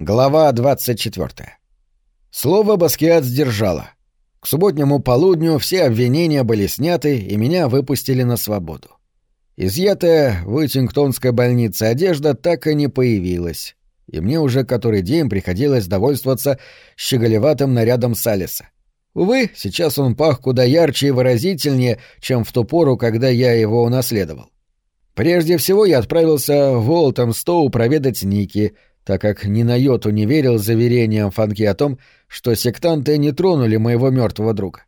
Глава 24. Слово Баскиат сдержало. К субботнему полудню все обвинения были сняты, и меня выпустили на свободу. Изъятая в Уитингтонской больнице одежда так и не появилась, и мне уже который день приходилось довольствоваться щеголеватым нарядом Салиса. Увы, сейчас он пах куда ярче и выразительнее, чем в ту пору, когда я его унаследовал. Прежде всего я отправился в Уолтон-Стоу проведать Ники — так как ни на йоту не верил заверениям Фанки о том, что сектанты не тронули моего мертвого друга.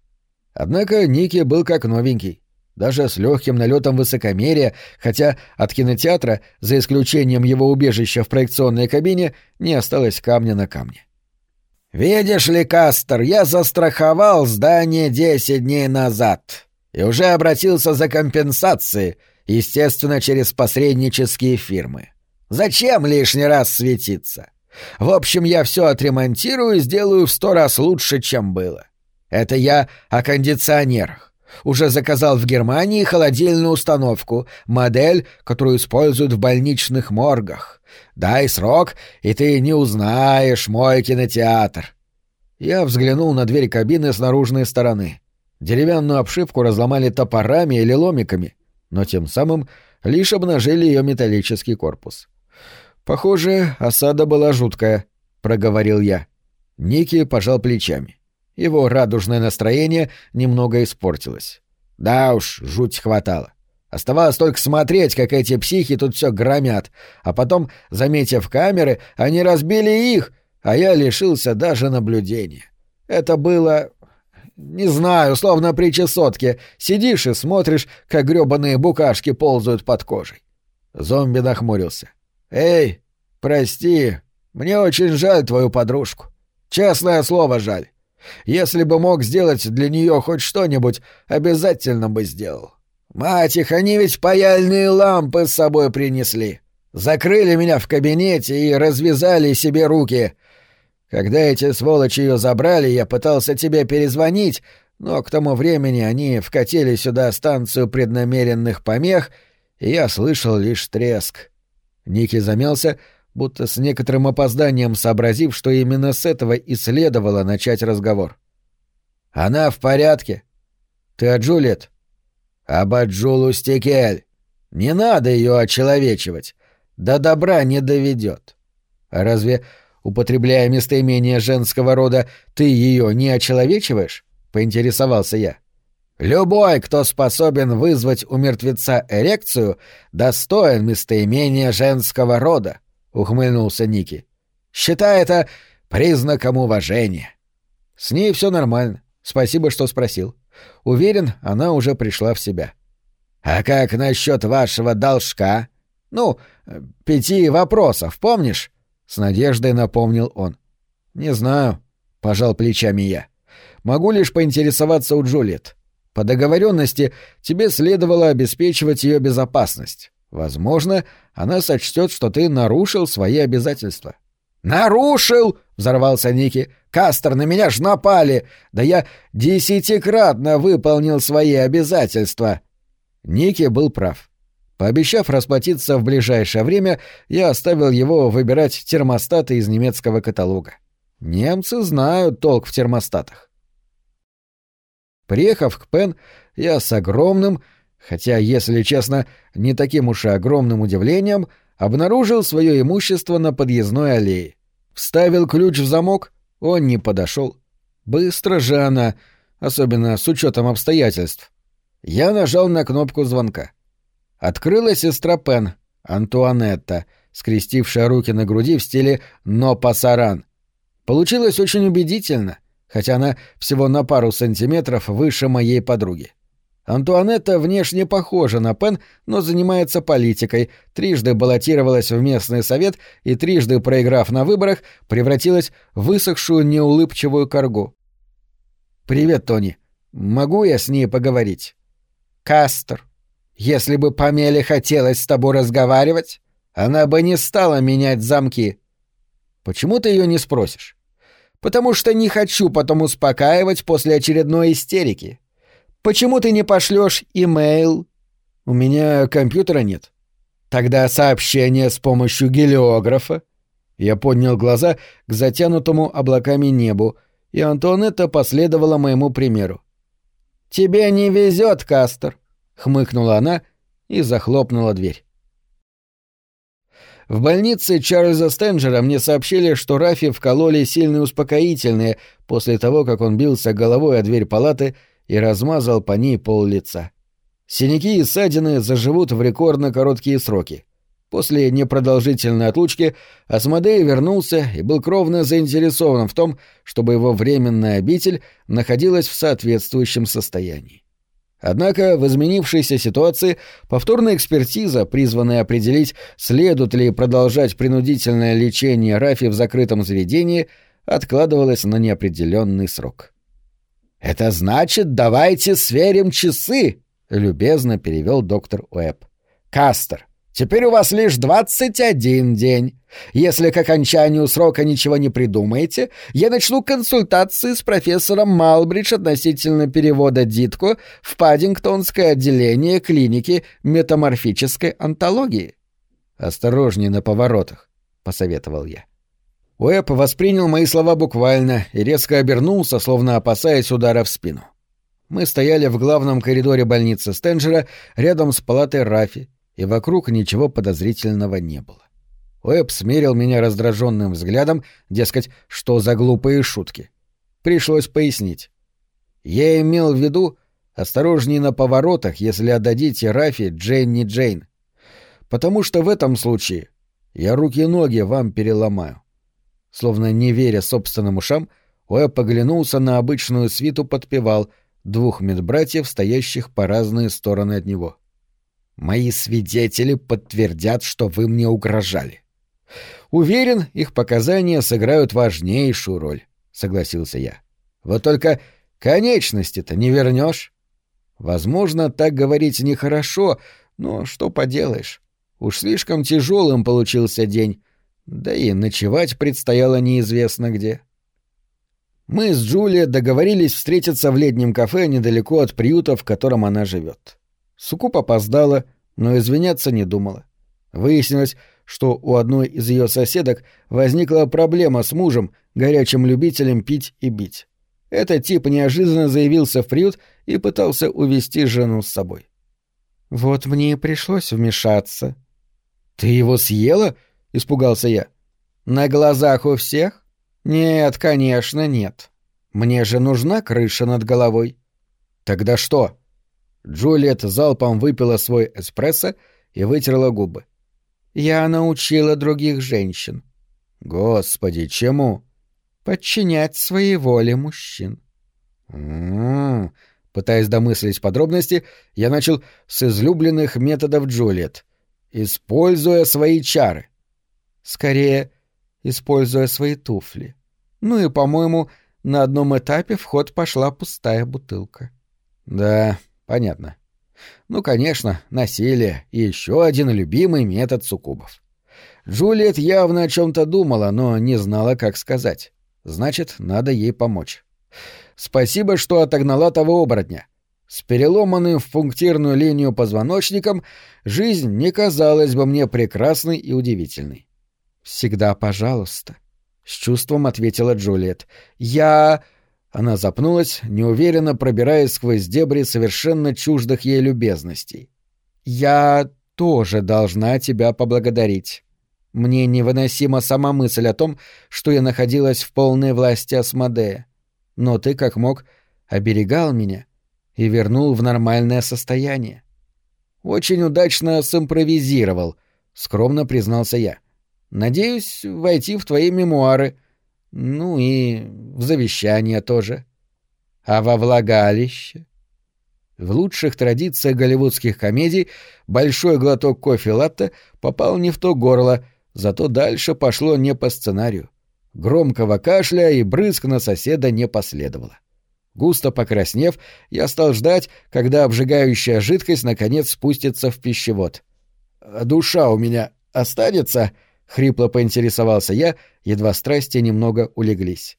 Однако Ники был как новенький, даже с легким налетом высокомерия, хотя от кинотеатра, за исключением его убежища в проекционной кабине, не осталось камня на камне. «Видишь ли, Кастер, я застраховал здание десять дней назад и уже обратился за компенсацией, естественно, через посреднические фирмы. Зачем лишний раз светиться? В общем, я все отремонтирую и сделаю в сто раз лучше, чем было. Это я о кондиционерах. Уже заказал в Германии холодильную установку, модель, которую используют в больничных моргах. Дай срок, и ты не узнаешь мой кинотеатр. Я взглянул на дверь кабины с наружной стороны. Деревянную обшивку разломали топорами или ломиками, но тем самым лишь обнажили ее металлический корпус. «Похоже, осада была жуткая», — проговорил я. Ники пожал плечами. Его радужное настроение немного испортилось. «Да уж, жуть хватало. Оставалось только смотреть, как эти психи тут все громят, а потом, заметив камеры, они разбили их, а я лишился даже наблюдения. Это было... Не знаю, словно при чесотке. Сидишь и смотришь, как грёбаные букашки ползают под кожей. Зомби нахмурился. «Эй, прости, мне очень жаль твою подружку. Честное слово, жаль. Если бы мог сделать для нее хоть что-нибудь, обязательно бы сделал. Мать их, они ведь паяльные лампы с собой принесли. Закрыли меня в кабинете и развязали себе руки. Когда эти сволочи ее забрали, я пытался тебе перезвонить, но к тому времени они вкатили сюда станцию преднамеренных помех, и я слышал лишь треск. Ники замялся, будто с некоторым опозданием сообразив, что именно с этого и следовало начать разговор. «Она в порядке?» «Ты о Джулиет?» «Об Аджулу Стекель. Не надо ее очеловечивать. До добра не доведет. Разве, употребляя местоимение женского рода, ты ее не очеловечиваешь?» — поинтересовался я. — Любой, кто способен вызвать у мертвеца эрекцию, достоин местоимения женского рода, — ухмыльнулся Ники. Считай это признаком уважения. С ней все нормально. Спасибо, что спросил. Уверен, она уже пришла в себя. А как насчет вашего должка? Ну, пяти вопросов, помнишь? С надеждой напомнил он. Не знаю, пожал плечами я. Могу лишь поинтересоваться у Джульет. По договоренности тебе следовало обеспечивать ее безопасность. Возможно, она сочтет, что ты нарушил свои обязательства. «Нарушил!» — взорвался Ники. «Кастер, на меня ж напали! Да я десятикратно выполнил свои обязательства!» Ники был прав. Пообещав расплатиться в ближайшее время, я оставил его выбирать термостаты из немецкого каталога. Немцы знают толк в термостатах. Приехав к Пен, я с огромным, хотя, если честно, не таким уж и огромным удивлением, обнаружил свое имущество на подъездной аллее. Вставил ключ в замок, он не подошел. Быстро же она, особенно с учетом обстоятельств. Я нажал на кнопку звонка. Открыла сестра Пен, Антуанетта, скрестившая руки на груди в стиле «но пасаран». Получилось очень убедительно — хотя она всего на пару сантиметров выше моей подруги. Антуанетта внешне похожа на Пен, но занимается политикой, трижды баллотировалась в местный совет и трижды, проиграв на выборах, превратилась в высохшую неулыбчивую коргу. «Привет, Тони. Могу я с ней поговорить?» «Кастер, если бы Памеле хотелось с тобой разговаривать, она бы не стала менять замки». «Почему ты ее не спросишь?» Потому что не хочу потом успокаивать после очередной истерики. Почему ты не пошлешь имейл? У меня компьютера нет. Тогда сообщение с помощью гелиографа. Я поднял глаза к затянутому облаками небу, и Антуанетта последовала моему примеру. «Тебе не везет, Кастер», — хмыкнула она и захлопнула дверь. В больнице Чарльза Стенджера мне сообщили, что Рафи вкололи сильные успокоительные после того, как он бился головой о дверь палаты и размазал по ней пол лица. Синяки и ссадины заживут в рекордно короткие сроки. После непродолжительной отлучки Асмодей вернулся и был кровно заинтересован в том, чтобы его временная обитель находилась в соответствующем состоянии. Однако в изменившейся ситуации повторная экспертиза, призванная определить, следует ли продолжать принудительное лечение Рафи в закрытом заведении, откладывалась на неопределенный срок. «Это значит, давайте сверим часы», — любезно перевел доктор Уэбб. «Кастер, Теперь у вас лишь двадцать один день. Если к окончанию срока ничего не придумаете, я начну консультации с профессором Малбридж относительно перевода Дитко в Паддингтонское отделение клиники метаморфической антологии. «Осторожнее на поворотах», — посоветовал я. Уэб воспринял мои слова буквально и резко обернулся, словно опасаясь удара в спину. Мы стояли в главном коридоре больницы Стенджера рядом с палатой Рафи, и вокруг ничего подозрительного не было. Уэб смерил меня раздраженным взглядом, дескать, что за глупые шутки. Пришлось пояснить. Я имел в виду осторожней на поворотах, если отдадите Рафи Дженни Джейн. Потому что в этом случае я руки-ноги вам переломаю. Словно не веря собственным ушам, Уэб поглянулся на обычную свиту подпевал двух медбратьев, стоящих по разные стороны от него. Мои свидетели подтвердят, что вы мне угрожали. Уверен, их показания сыграют важнейшую роль, согласился я. Вот только конечности-то не вернешь. Возможно, так говорить нехорошо, но что поделаешь. Уж слишком тяжелым получился день, да и ночевать предстояло неизвестно где. Мы с Джулией договорились встретиться в летнем кафе недалеко от приюта, в котором она живет. Сукуп опоздала, но извиняться не думала. Выяснилось, что у одной из ее соседок возникла проблема с мужем, горячим любителем пить и бить. Этот тип неожиданно заявился в приют и пытался увести жену с собой. «Вот мне и пришлось вмешаться». «Ты его съела?» — испугался я. «На глазах у всех?» «Нет, конечно, нет. Мне же нужна крыша над головой». «Тогда что?» Джульет залпом выпила свой эспрессо и вытерла губы. «Я научила других женщин». «Господи, чему?» «Подчинять своей воле мужчин». «М-м-м», пытаясь домыслить подробности, я начал с излюбленных методов Джульет. «Используя свои чары». «Скорее, используя свои туфли. Ну и, по-моему, на одном этапе в ход пошла пустая бутылка». «Да, Понятно. Ну, конечно, насилие и еще один любимый метод суккубов. Джулиет явно о чем-то думала, но не знала, как сказать. Значит, надо ей помочь. Спасибо, что отогнала того оборотня. С переломанным в пунктирную линию позвоночником жизнь не казалась бы мне прекрасной и удивительной. «Всегда пожалуйста», — с чувством ответила Джулиет. «Я...» Она запнулась, неуверенно пробираясь сквозь дебри совершенно чуждых ей любезностей. «Я тоже должна тебя поблагодарить. Мне невыносима сама мысль о том, что я находилась в полной власти Асмодея. Но ты, как мог, оберегал меня и вернул в нормальное состояние. Очень удачно симпровизировал, скромно признался я. Надеюсь войти в твои мемуары — ну и в завещание тоже. А во влагалище? В лучших традициях голливудских комедий большой глоток кофе-латте попал не в то горло, зато дальше пошло не по сценарию. Громкого кашля и брызг на соседа не последовало. Густо покраснев, я стал ждать, когда обжигающая жидкость наконец спустится в пищевод. «Душа у меня останется?» — хрипло поинтересовался я, едва страсти немного улеглись.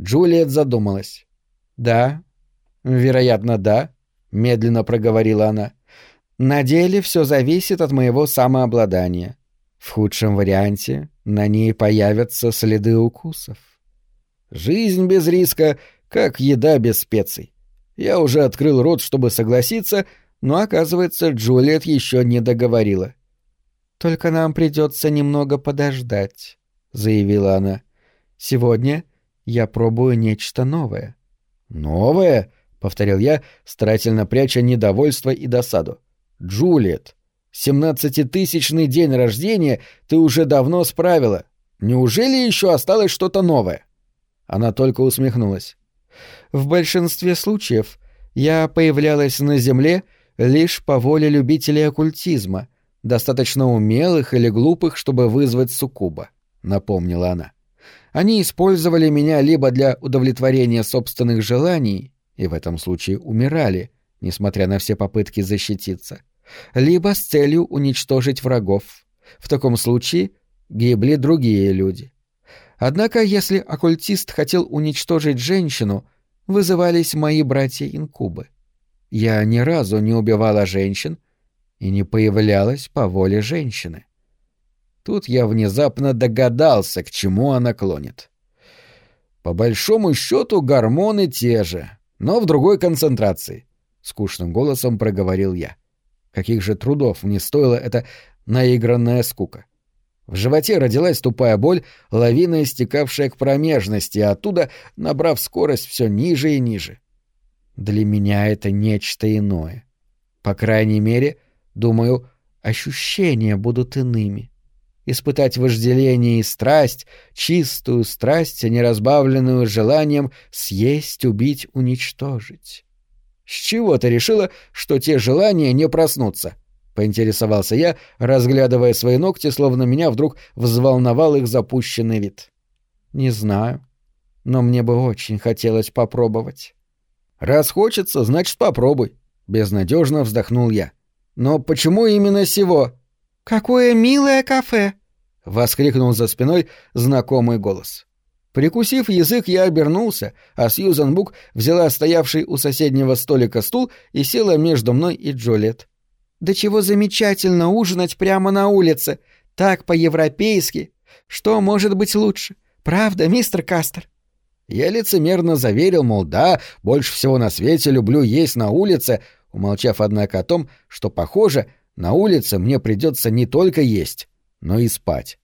Джулиет задумалась. «Да, вероятно, да», — медленно проговорила она. «На деле все зависит от моего самообладания. В худшем варианте на ней появятся следы укусов. Жизнь без риска, как еда без специй. Я уже открыл рот, чтобы согласиться, но, оказывается, Джулиет еще не договорила. «Только нам придется немного подождать», — заявила она. «Сегодня я пробую нечто новое». «Новое?» — повторил я, старательно пряча недовольство и досаду. «Джулиет, семнадцатитысячный день рождения ты уже давно справила. Неужели еще осталось что-то новое?» Она только усмехнулась. «В большинстве случаев я появлялась на Земле лишь по воле любителей оккультизма, достаточно умелых или глупых, чтобы вызвать суккуба», — напомнила она. «Они использовали меня либо для удовлетворения собственных желаний, и в этом случае умирали, несмотря на все попытки защититься, либо с целью уничтожить врагов. В таком случае гибли другие люди. Однако, если оккультист хотел уничтожить женщину, вызывались мои братья-инкубы. Я ни разу не убивала женщин и не появлялась по воле женщины. Тут я внезапно догадался, к чему она клонит. По большому счету гормоны те же, но в другой концентрации, — скучным голосом проговорил я. Каких же трудов мне стоила эта наигранная скука. В животе родилась тупая боль, лавина, истекавшая к промежности, а оттуда, набрав скорость, все ниже и ниже. Для меня это нечто иное. По крайней мере, думаю, ощущения будут иными. Испытать вожделение и страсть, чистую страсть, неразбавленную желанием съесть, убить, уничтожить. С чего ты решила, что те желания не проснутся? — поинтересовался я, разглядывая свои ногти, словно меня вдруг взволновал их запущенный вид. Не знаю, но мне бы очень хотелось попробовать. Раз хочется, значит, попробуй, безнадежно вздохнул я. Но почему именно сего? Какое милое кафе! воскликнул за спиной знакомый голос. Прикусив язык, я обернулся, а Сьюзан Бук взяла стоявший у соседнего столика стул и села между мной и Джолет. Да чего замечательно ужинать прямо на улице, так по-европейски. Что может быть лучше? Правда, мистер Кастер? Я лицемерно заверил, мол, да, больше всего на свете люблю есть на улице, умолчав, однако, о том, что, похоже, на улице мне придется не только есть, но и спать.